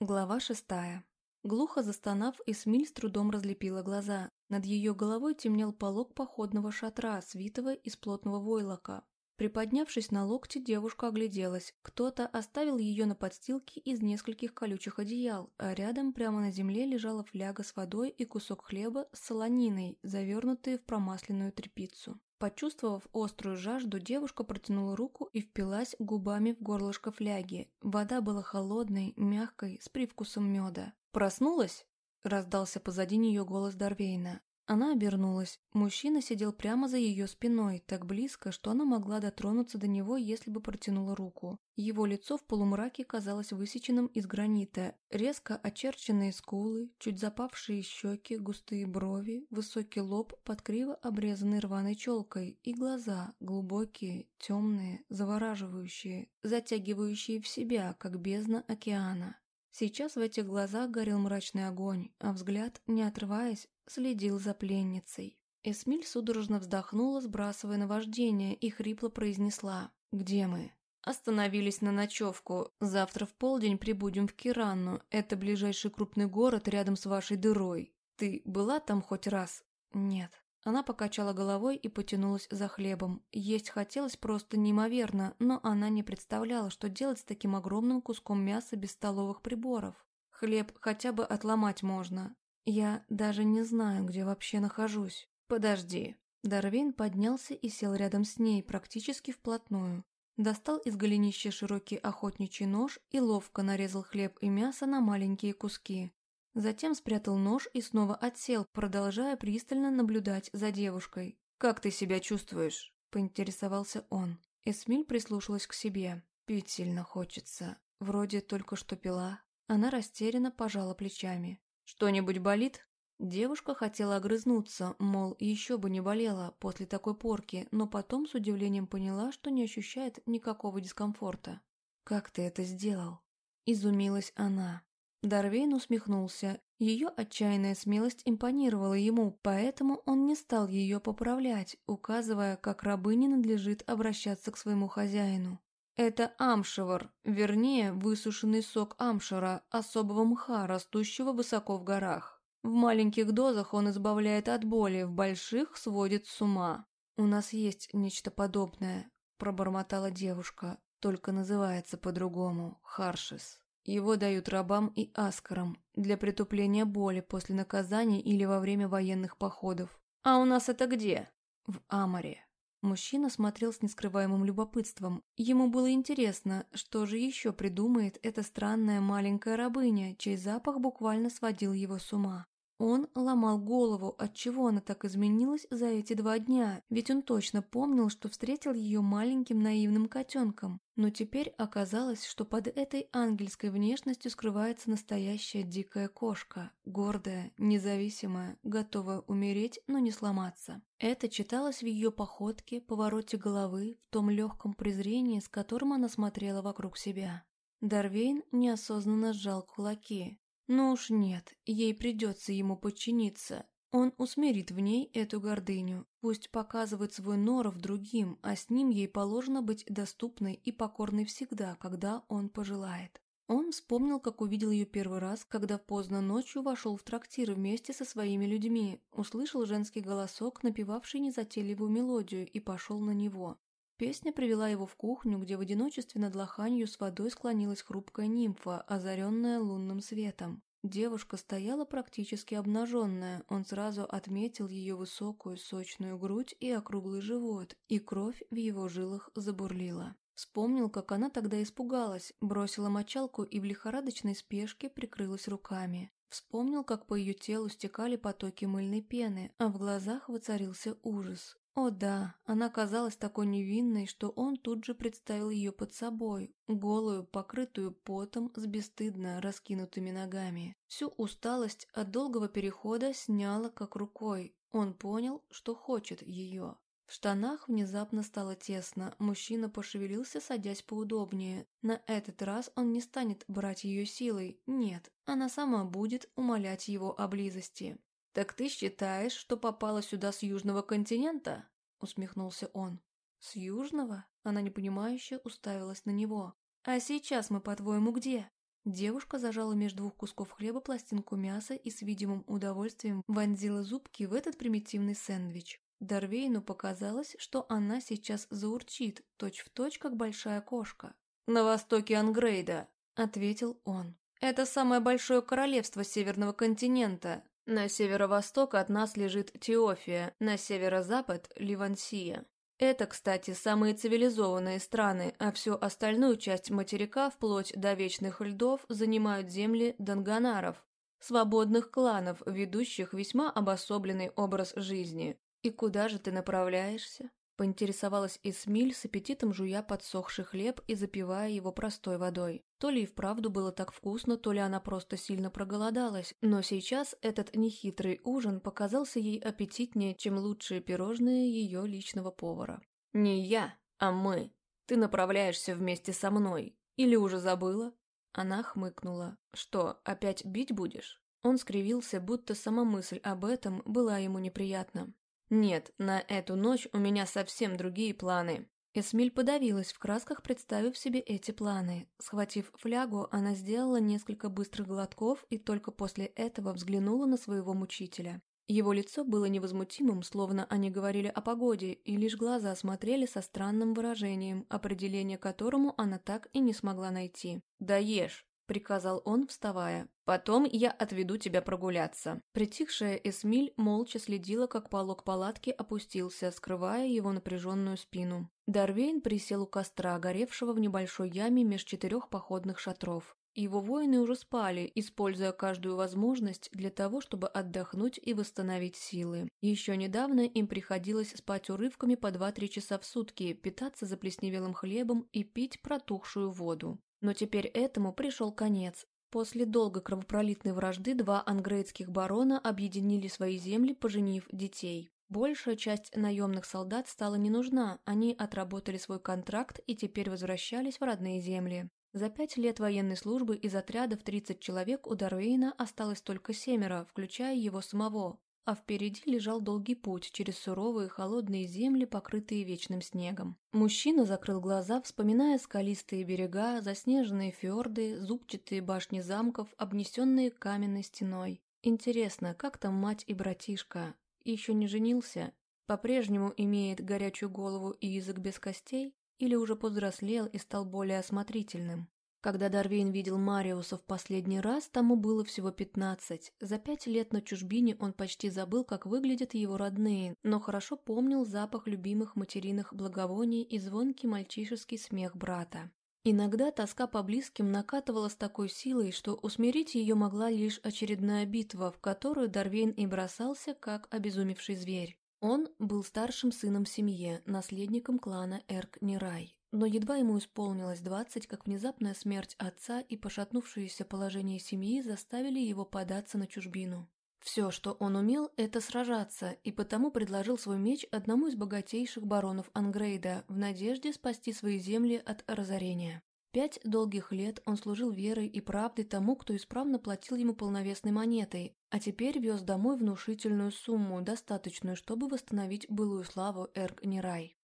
Глава шестая. Глухо застонав, Эсмиль с трудом разлепила глаза. Над ее головой темнел полог походного шатра, свитого из плотного войлока. Приподнявшись на локте, девушка огляделась. Кто-то оставил ее на подстилке из нескольких колючих одеял, а рядом прямо на земле лежала фляга с водой и кусок хлеба с солониной, завернутые в промасленную тряпицу. Почувствовав острую жажду, девушка протянула руку и впилась губами в горлышко фляги. Вода была холодной, мягкой, с привкусом меда. «Проснулась?» – раздался позади нее голос Дарвейна. Она обернулась. Мужчина сидел прямо за ее спиной, так близко, что она могла дотронуться до него, если бы протянула руку. Его лицо в полумраке казалось высеченным из гранита. Резко очерченные скулы, чуть запавшие щеки, густые брови, высокий лоб под криво обрезанной рваной челкой и глаза, глубокие, темные, завораживающие, затягивающие в себя, как бездна океана. Сейчас в этих глазах горел мрачный огонь, а взгляд, не отрываясь, следил за пленницей. Эсмиль судорожно вздохнула, сбрасывая наваждение, и хрипло произнесла «Где мы?» «Остановились на ночевку. Завтра в полдень прибудем в Киранну. Это ближайший крупный город рядом с вашей дырой. Ты была там хоть раз?» «Нет». Она покачала головой и потянулась за хлебом. Есть хотелось просто неимоверно, но она не представляла, что делать с таким огромным куском мяса без столовых приборов. Хлеб хотя бы отломать можно. Я даже не знаю, где вообще нахожусь. Подожди. Дарвин поднялся и сел рядом с ней, практически вплотную. Достал из голенища широкий охотничий нож и ловко нарезал хлеб и мясо на маленькие куски. Затем спрятал нож и снова отсел, продолжая пристально наблюдать за девушкой. «Как ты себя чувствуешь?» – поинтересовался он. Эсмиль прислушалась к себе. Пить сильно хочется. Вроде только что пила. Она растерянно пожала плечами. «Что-нибудь болит?» Девушка хотела огрызнуться, мол, еще бы не болела после такой порки, но потом с удивлением поняла, что не ощущает никакого дискомфорта. «Как ты это сделал?» Изумилась она. Дарвейн усмехнулся. Ее отчаянная смелость импонировала ему, поэтому он не стал ее поправлять, указывая, как рабыне надлежит обращаться к своему хозяину. Это амшевар, вернее, высушенный сок амшера, особого мха, растущего высоко в горах. В маленьких дозах он избавляет от боли, в больших сводит с ума. «У нас есть нечто подобное», – пробормотала девушка, только называется по-другому – харшис. Его дают рабам и аскарам для притупления боли после наказания или во время военных походов. «А у нас это где?» «В Амаре». Мужчина смотрел с нескрываемым любопытством. Ему было интересно, что же еще придумает эта странная маленькая рабыня, чей запах буквально сводил его с ума. Он ломал голову, отчего она так изменилась за эти два дня, ведь он точно помнил, что встретил ее маленьким наивным котенком. Но теперь оказалось, что под этой ангельской внешностью скрывается настоящая дикая кошка, гордая, независимая, готовая умереть, но не сломаться. Это читалось в ее походке, повороте головы, в том легком презрении, с которым она смотрела вокруг себя. Дарвейн неосознанно сжал кулаки. Ну уж нет, ей придется ему подчиниться. Он усмирит в ней эту гордыню. Пусть показывает свой норов другим, а с ним ей положено быть доступной и покорной всегда, когда он пожелает. Он вспомнил, как увидел ее первый раз, когда поздно ночью вошел в трактир вместе со своими людьми, услышал женский голосок, напевавший незатейливую мелодию, и пошел на него. Песня привела его в кухню, где в одиночестве над лоханью с водой склонилась хрупкая нимфа, озаренная лунным светом. Девушка стояла практически обнаженная, он сразу отметил ее высокую сочную грудь и округлый живот, и кровь в его жилах забурлила. Вспомнил, как она тогда испугалась, бросила мочалку и в лихорадочной спешке прикрылась руками. Вспомнил, как по ее телу стекали потоки мыльной пены, а в глазах воцарился ужас. О да, она казалась такой невинной, что он тут же представил ее под собой, голую, покрытую потом, с бесстыдно раскинутыми ногами. Всю усталость от долгого перехода сняла как рукой. Он понял, что хочет ее. В штанах внезапно стало тесно, мужчина пошевелился, садясь поудобнее. На этот раз он не станет брать ее силой, нет, она сама будет умолять его о близости. «Так ты считаешь, что попала сюда с южного континента?» — усмехнулся он. «С южного?» — она непонимающе уставилась на него. «А сейчас мы, по-твоему, где?» Девушка зажала между двух кусков хлеба пластинку мяса и с видимым удовольствием вонзила зубки в этот примитивный сэндвич. Дарвейну показалось, что она сейчас заурчит, точь-в-точь, точь, как большая кошка. «На востоке Ангрейда», — ответил он. «Это самое большое королевство Северного континента. На северо-восток от нас лежит Теофия, на северо-запад – Ливансия. Это, кстати, самые цивилизованные страны, а всю остальную часть материка, вплоть до вечных льдов, занимают земли данганаров, свободных кланов, ведущих весьма обособленный образ жизни. И куда же ты направляешься? Поинтересовалась Эсмиль с аппетитом жуя подсохший хлеб и запивая его простой водой. То ли и вправду было так вкусно, то ли она просто сильно проголодалась, но сейчас этот нехитрый ужин показался ей аппетитнее, чем лучшие пирожные ее личного повара. «Не я, а мы. Ты направляешься вместе со мной. Или уже забыла?» Она хмыкнула. «Что, опять бить будешь?» Он скривился, будто сама мысль об этом была ему неприятна. Нет, на эту ночь у меня совсем другие планы. Эсмиль подавилась в красках, представив себе эти планы. Схватив флягу, она сделала несколько быстрых глотков и только после этого взглянула на своего мучителя. Его лицо было невозмутимым, словно они говорили о погоде, и лишь глаза смотрели со странным выражением, определение которому она так и не смогла найти. «Да ешь!» — приказал он, вставая. «Потом я отведу тебя прогуляться». Притихшая Эсмиль молча следила, как полог палатки опустился, скрывая его напряженную спину. Дарвейн присел у костра, горевшего в небольшой яме меж четырех походных шатров. Его воины уже спали, используя каждую возможность для того, чтобы отдохнуть и восстановить силы. Еще недавно им приходилось спать урывками по 2-3 часа в сутки, питаться заплесневелым хлебом и пить протухшую воду. Но теперь этому пришел конец. После долгой кровопролитной вражды два ангрейдских барона объединили свои земли, поженив детей. Большая часть наемных солдат стала не нужна, они отработали свой контракт и теперь возвращались в родные земли. За пять лет военной службы из отряда в 30 человек у Дарвейна осталось только семеро, включая его самого, а впереди лежал долгий путь через суровые холодные земли, покрытые вечным снегом. Мужчина закрыл глаза, вспоминая скалистые берега, заснеженные фьорды, зубчатые башни замков, обнесенные каменной стеной. Интересно, как там мать и братишка? Еще не женился? По-прежнему имеет горячую голову и язык без костей? Или уже повзрослел и стал более осмотрительным? Когда Дарвейн видел Мариуса в последний раз, тому было всего пятнадцать. За пять лет на чужбине он почти забыл, как выглядят его родные, но хорошо помнил запах любимых материных благовоний и звонкий мальчишеский смех брата. Иногда тоска по близким накатывала с такой силой, что усмирить ее могла лишь очередная битва, в которую Дарвейн и бросался, как обезумевший зверь. Он был старшим сыном в семье, наследником клана Эрк-Нирай. Но едва ему исполнилось двадцать, как внезапная смерть отца и пошатнувшееся положение семьи заставили его податься на чужбину. Все, что он умел, это сражаться, и потому предложил свой меч одному из богатейших баронов Ангрейда в надежде спасти свои земли от разорения. Пять долгих лет он служил верой и правдой тому, кто исправно платил ему полновесной монетой, а теперь вез домой внушительную сумму, достаточную, чтобы восстановить былую славу Эрк-Нирай.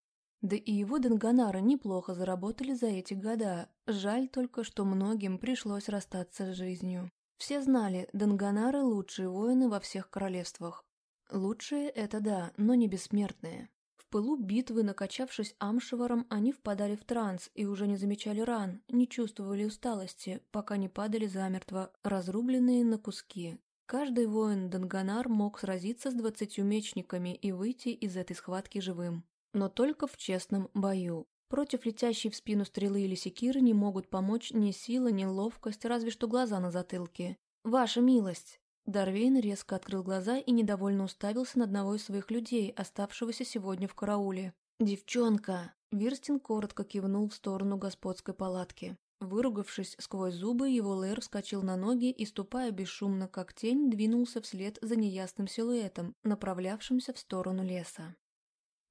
Да и его Данганара неплохо заработали за эти года. Жаль только, что многим пришлось расстаться с жизнью. Все знали, Данганары – лучшие воины во всех королевствах. Лучшие – это да, но не бессмертные. В пылу битвы, накачавшись амшеваром, они впадали в транс и уже не замечали ран, не чувствовали усталости, пока не падали замертво, разрубленные на куски. Каждый воин Данганар мог сразиться с двадцатью мечниками и выйти из этой схватки живым. Но только в честном бою. Против летящей в спину стрелы или секиры не могут помочь ни сила, ни ловкость, разве что глаза на затылке. «Ваша милость!» Дарвейн резко открыл глаза и недовольно уставился на одного из своих людей, оставшегося сегодня в карауле. «Девчонка!» Вирстин коротко кивнул в сторону господской палатки. Выругавшись сквозь зубы, его Лэр вскочил на ноги и, ступая бесшумно как тень, двинулся вслед за неясным силуэтом, направлявшимся в сторону леса.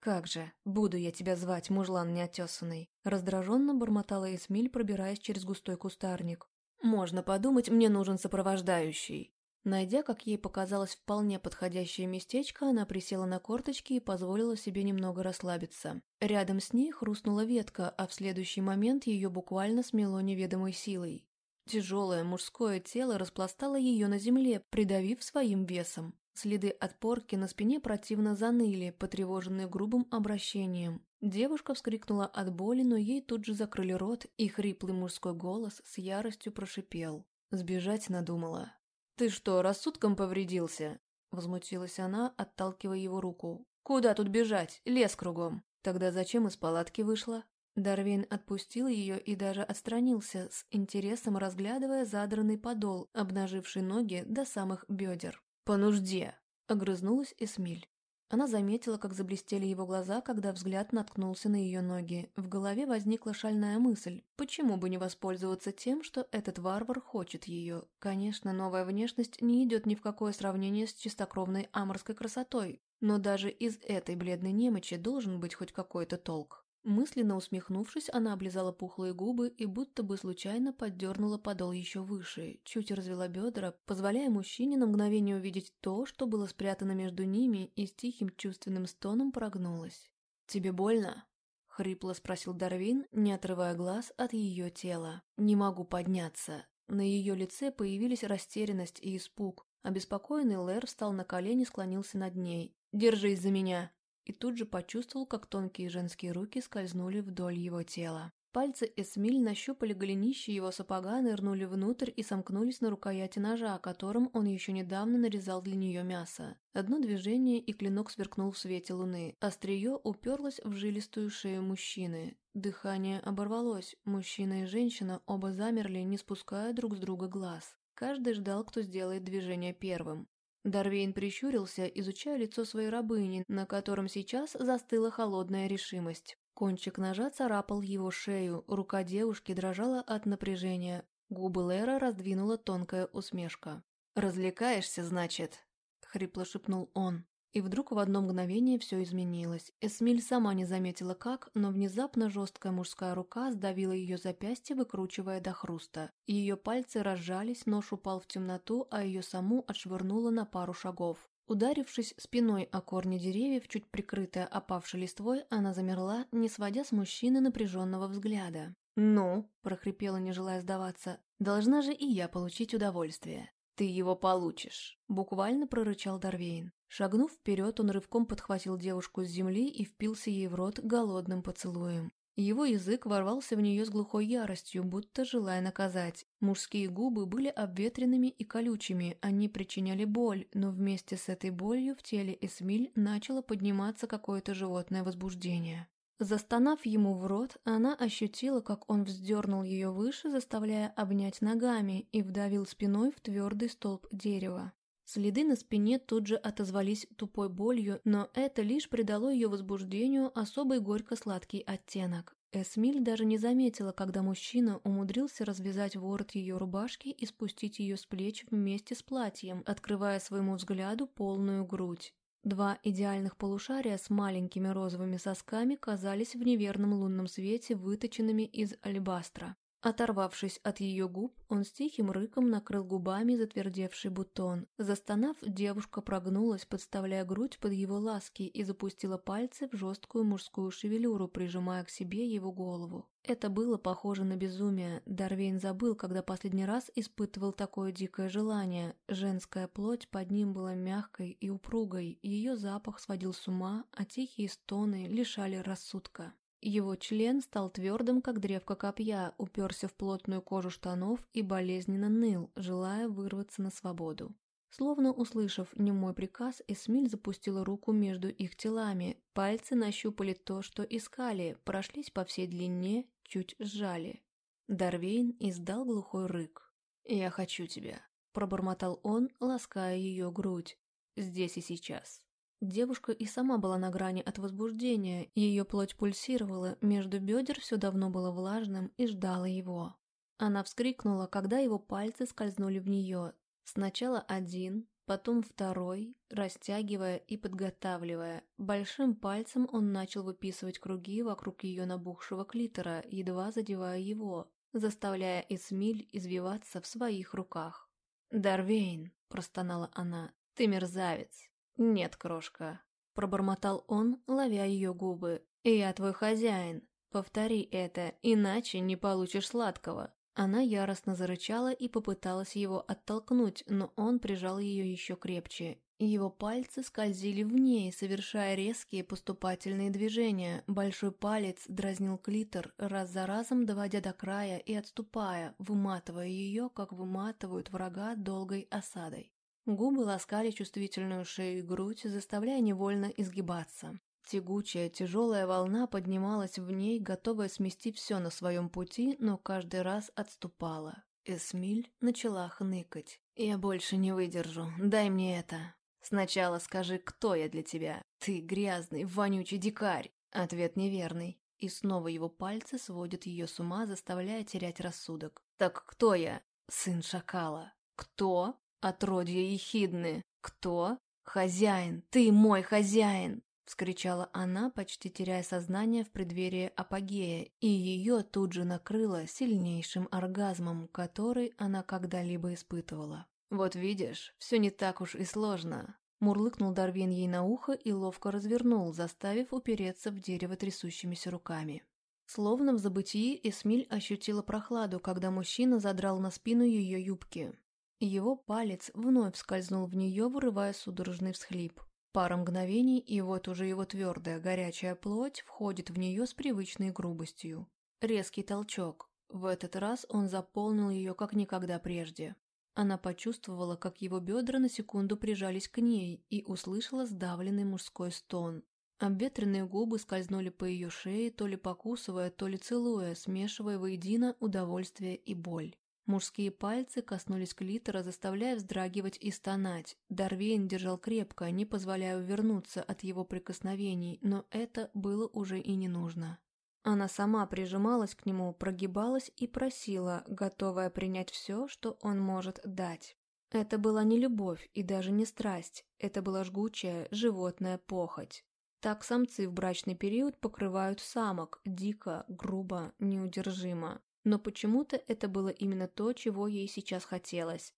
«Как же, буду я тебя звать, мужлан неотесанный!» Раздраженно бормотала Эсмиль, пробираясь через густой кустарник. «Можно подумать, мне нужен сопровождающий!» Найдя, как ей показалось, вполне подходящее местечко, она присела на корточки и позволила себе немного расслабиться. Рядом с ней хрустнула ветка, а в следующий момент ее буквально смело неведомой силой. Тяжелое мужское тело распластало ее на земле, придавив своим весом. Следы от порки на спине противно заныли, потревоженные грубым обращением. Девушка вскрикнула от боли, но ей тут же закрыли рот, и хриплый мужской голос с яростью прошипел. Сбежать надумала. «Ты что, рассудком повредился?» Возмутилась она, отталкивая его руку. «Куда тут бежать? Лес кругом. Тогда зачем из палатки вышла?» Дарвин отпустил ее и даже отстранился, с интересом разглядывая задранный подол, обнаживший ноги до самых бедер. «По нужде!» — огрызнулась Эсмиль. Она заметила, как заблестели его глаза, когда взгляд наткнулся на ее ноги. В голове возникла шальная мысль, почему бы не воспользоваться тем, что этот варвар хочет ее. Конечно, новая внешность не идет ни в какое сравнение с чистокровной аморской красотой, но даже из этой бледной немочи должен быть хоть какой-то толк. Мысленно усмехнувшись, она облизала пухлые губы и будто бы случайно поддернула подол еще выше, чуть развела бедра, позволяя мужчине на мгновение увидеть то, что было спрятано между ними, и с тихим чувственным стоном прогнулась. «Тебе больно?» — хрипло спросил Дарвин, не отрывая глаз от ее тела. «Не могу подняться». На ее лице появились растерянность и испуг. Обеспокоенный Лэр встал на колени и склонился над ней. «Держись за меня!» И тут же почувствовал, как тонкие женские руки скользнули вдоль его тела. Пальцы Эсмиль нащупали голенище его сапога, нырнули внутрь и сомкнулись на рукояти ножа, которым он еще недавно нарезал для нее мясо. Одно движение, и клинок сверкнул в свете луны. Острие уперлось в жилистую шею мужчины. Дыхание оборвалось. Мужчина и женщина оба замерли, не спуская друг с друга глаз. Каждый ждал, кто сделает движение первым. Дарвейн прищурился, изучая лицо своей рабыни, на котором сейчас застыла холодная решимость. Кончик ножа царапал его шею, рука девушки дрожала от напряжения. Губы Лера раздвинула тонкая усмешка. «Развлекаешься, значит?» — хрипло шепнул он. И вдруг в одно мгновение все изменилось. Эсмиль сама не заметила как, но внезапно жесткая мужская рука сдавила ее запястье, выкручивая до хруста. Ее пальцы разжались, нож упал в темноту, а ее саму отшвырнуло на пару шагов. Ударившись спиной о корни деревьев, чуть прикрытая опавшей листвой, она замерла, не сводя с мужчины напряженного взгляда. «Ну», – прохрипела, не желая сдаваться, – «должна же и я получить удовольствие». «Ты его получишь», – буквально прорычал Дарвейн. Шагнув вперед, он рывком подхватил девушку с земли и впился ей в рот голодным поцелуем. Его язык ворвался в нее с глухой яростью, будто желая наказать. Мужские губы были обветренными и колючими, они причиняли боль, но вместе с этой болью в теле Эсмиль начало подниматься какое-то животное возбуждение. Застонав ему в рот, она ощутила, как он вздернул ее выше, заставляя обнять ногами, и вдавил спиной в твердый столб дерева. Следы на спине тут же отозвались тупой болью, но это лишь придало ее возбуждению особый горько-сладкий оттенок. Эсмиль даже не заметила, когда мужчина умудрился развязать ворот ее рубашки и спустить ее с плеч вместе с платьем, открывая своему взгляду полную грудь. Два идеальных полушария с маленькими розовыми сосками казались в неверном лунном свете выточенными из алебастра. Оторвавшись от ее губ, он с тихим рыком накрыл губами затвердевший бутон. Застонав, девушка прогнулась, подставляя грудь под его ласки и запустила пальцы в жесткую мужскую шевелюру, прижимая к себе его голову. Это было похоже на безумие. Дарвейн забыл, когда последний раз испытывал такое дикое желание. Женская плоть под ним была мягкой и упругой, ее запах сводил с ума, а тихие стоны лишали рассудка. Его член стал твердым, как древко копья, уперся в плотную кожу штанов и болезненно ныл, желая вырваться на свободу. Словно услышав немой приказ, Эсмиль запустила руку между их телами. Пальцы нащупали то, что искали, прошлись по всей длине, чуть сжали. Дарвейн издал глухой рык. «Я хочу тебя», — пробормотал он, лаская ее грудь. «Здесь и сейчас». Девушка и сама была на грани от возбуждения, ее плоть пульсировала, между бедер все давно было влажным и ждала его. Она вскрикнула, когда его пальцы скользнули в нее. Сначала один, потом второй, растягивая и подготавливая. Большим пальцем он начал выписывать круги вокруг ее набухшего клитора, едва задевая его, заставляя Эсмиль извиваться в своих руках. «Дарвейн!» – простонала она. «Ты мерзавец!» «Нет, крошка», — пробормотал он, ловя ее губы. «Я твой хозяин. Повтори это, иначе не получишь сладкого». Она яростно зарычала и попыталась его оттолкнуть, но он прижал ее еще крепче. Его пальцы скользили в ней, совершая резкие поступательные движения. Большой палец дразнил клитор, раз за разом доводя до края и отступая, выматывая ее, как выматывают врага долгой осадой. Губы ласкали чувствительную шею и грудь, заставляя невольно изгибаться. Тягучая, тяжелая волна поднималась в ней, готовая смести все на своем пути, но каждый раз отступала. Эсмиль начала хныкать. «Я больше не выдержу. Дай мне это. Сначала скажи, кто я для тебя. Ты грязный, вонючий дикарь». Ответ неверный. И снова его пальцы сводят ее с ума, заставляя терять рассудок. «Так кто я? Сын шакала. Кто? Отродье ехидны. Кто? Хозяин. Ты мой хозяин!» вскричала она, почти теряя сознание в преддверии апогея, и ее тут же накрыло сильнейшим оргазмом, который она когда-либо испытывала. «Вот видишь, все не так уж и сложно», Мурлыкнул Дарвин ей на ухо и ловко развернул, заставив упереться в дерево трясущимися руками. Словно в забытии Эсмиль ощутила прохладу, когда мужчина задрал на спину ее юбки. Его палец вновь скользнул в нее, вырывая судорожный всхлип. Пара мгновений, и вот уже его твердая, горячая плоть входит в нее с привычной грубостью. Резкий толчок. В этот раз он заполнил ее как никогда прежде. Она почувствовала, как его бедра на секунду прижались к ней и услышала сдавленный мужской стон. Обветренные губы скользнули по ее шее, то ли покусывая, то ли целуя, смешивая воедино удовольствие и боль. Мужские пальцы коснулись клитора, заставляя вздрагивать и стонать. Дарвейн держал крепко, не позволяя увернуться от его прикосновений, но это было уже и не нужно. Она сама прижималась к нему, прогибалась и просила, готовая принять все, что он может дать. Это была не любовь и даже не страсть, это была жгучая, животная похоть. Так самцы в брачный период покрывают самок, дико, грубо, неудержимо. Но почему-то это было именно то, чего ей сейчас хотелось.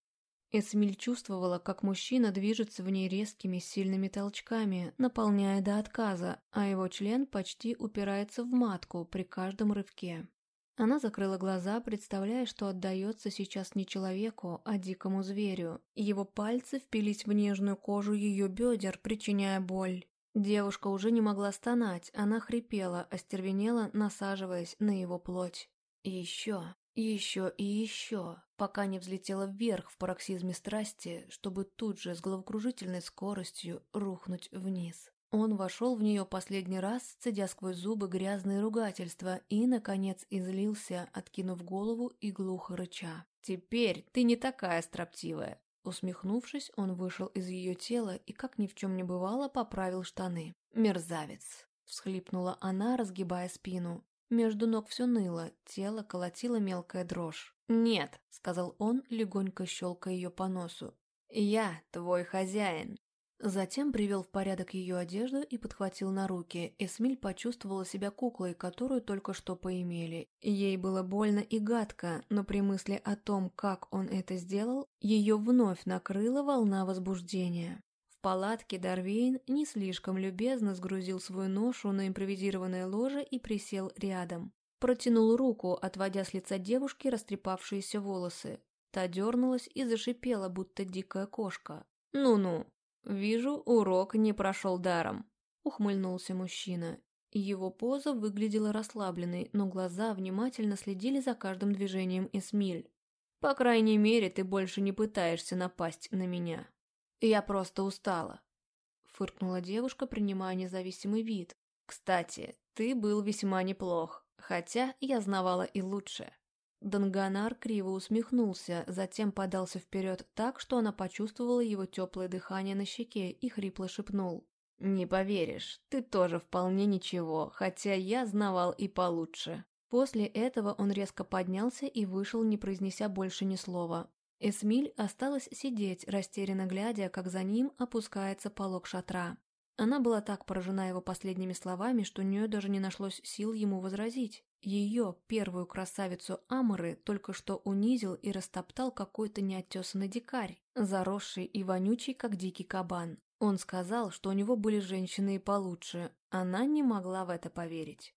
Эсмиль чувствовала, как мужчина движется в ней резкими сильными толчками, наполняя до отказа, а его член почти упирается в матку при каждом рывке. Она закрыла глаза, представляя, что отдается сейчас не человеку, а дикому зверю. Его пальцы впились в нежную кожу ее бедер, причиняя боль. Девушка уже не могла стонать, она хрипела, остервенела, насаживаясь на его плоть. И еще, еще и еще, пока не взлетела вверх в пароксизме страсти, чтобы тут же с головокружительной скоростью рухнуть вниз. Он вошел в нее последний раз, цедя сквозь зубы грязные ругательства, и, наконец, излился, откинув голову и глухо рыча. «Теперь ты не такая строптивая!» Усмехнувшись, он вышел из ее тела и, как ни в чем не бывало, поправил штаны. «Мерзавец!» — всхлипнула она, разгибая спину. Между ног все ныло, тело колотило мелкая дрожь. «Нет», — сказал он, легонько щелкая ее по носу. «Я твой хозяин». Затем привел в порядок ее одежду и подхватил на руки. Эсмиль почувствовала себя куклой, которую только что поимели. Ей было больно и гадко, но при мысли о том, как он это сделал, ее вновь накрыла волна возбуждения палатке Дарвейн не слишком любезно сгрузил свою ношу на импровизированное ложе и присел рядом. Протянул руку, отводя с лица девушки растрепавшиеся волосы. Та дернулась и зашипела, будто дикая кошка. «Ну-ну, вижу, урок не прошел даром», — ухмыльнулся мужчина. Его поза выглядела расслабленной, но глаза внимательно следили за каждым движением Эсмиль. «По крайней мере, ты больше не пытаешься напасть на меня». «Я просто устала», — фыркнула девушка, принимая независимый вид. «Кстати, ты был весьма неплох, хотя я знавала и лучше». Данганар криво усмехнулся, затем подался вперед так, что она почувствовала его теплое дыхание на щеке и хрипло шепнул. «Не поверишь, ты тоже вполне ничего, хотя я знавал и получше». После этого он резко поднялся и вышел, не произнеся больше ни слова. Эсмиль осталась сидеть, растерянно глядя, как за ним опускается полог шатра. Она была так поражена его последними словами, что у нее даже не нашлось сил ему возразить. Ее, первую красавицу Аморы, только что унизил и растоптал какой-то неотесанный дикарь, заросший и вонючий, как дикий кабан. Он сказал, что у него были женщины и получше. Она не могла в это поверить.